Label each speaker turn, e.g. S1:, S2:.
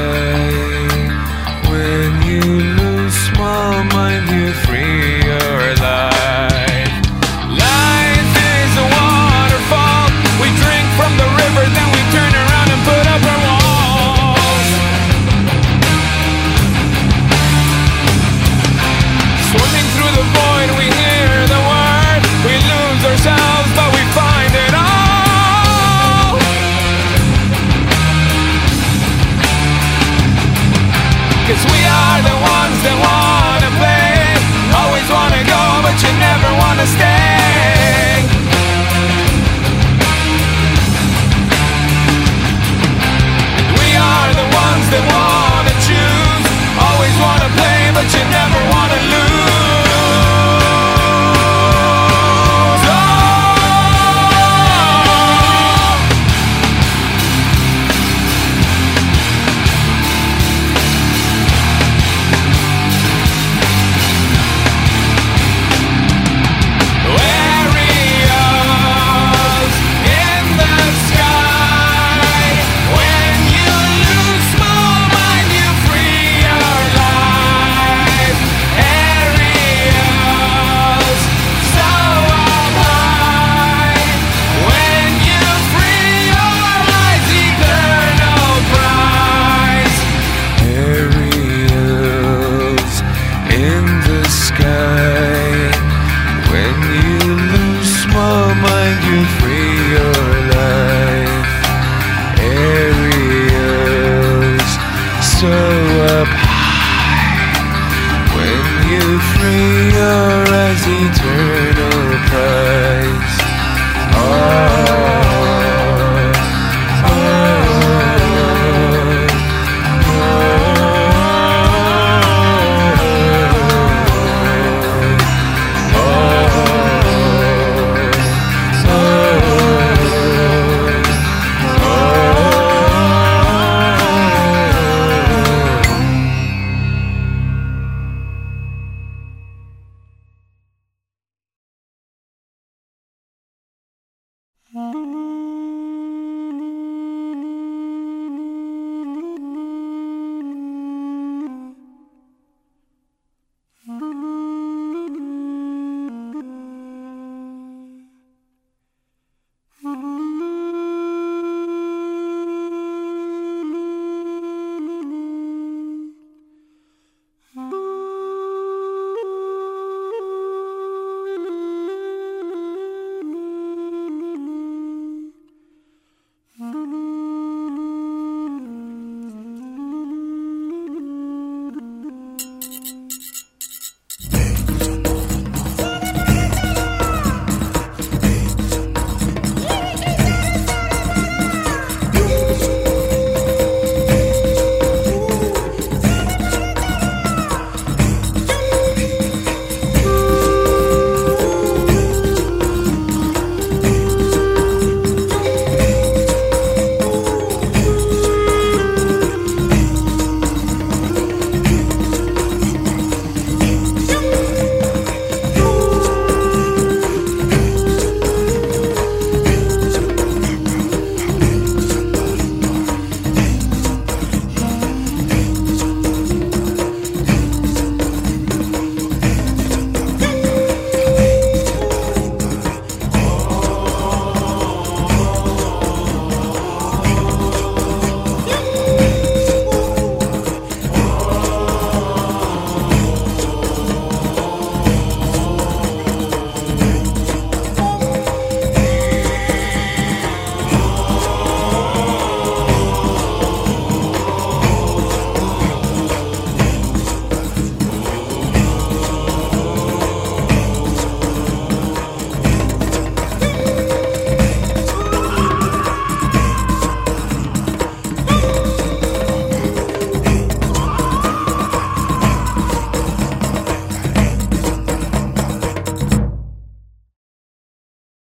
S1: Bye. so up high when you free your eyes eternal prize. Oh.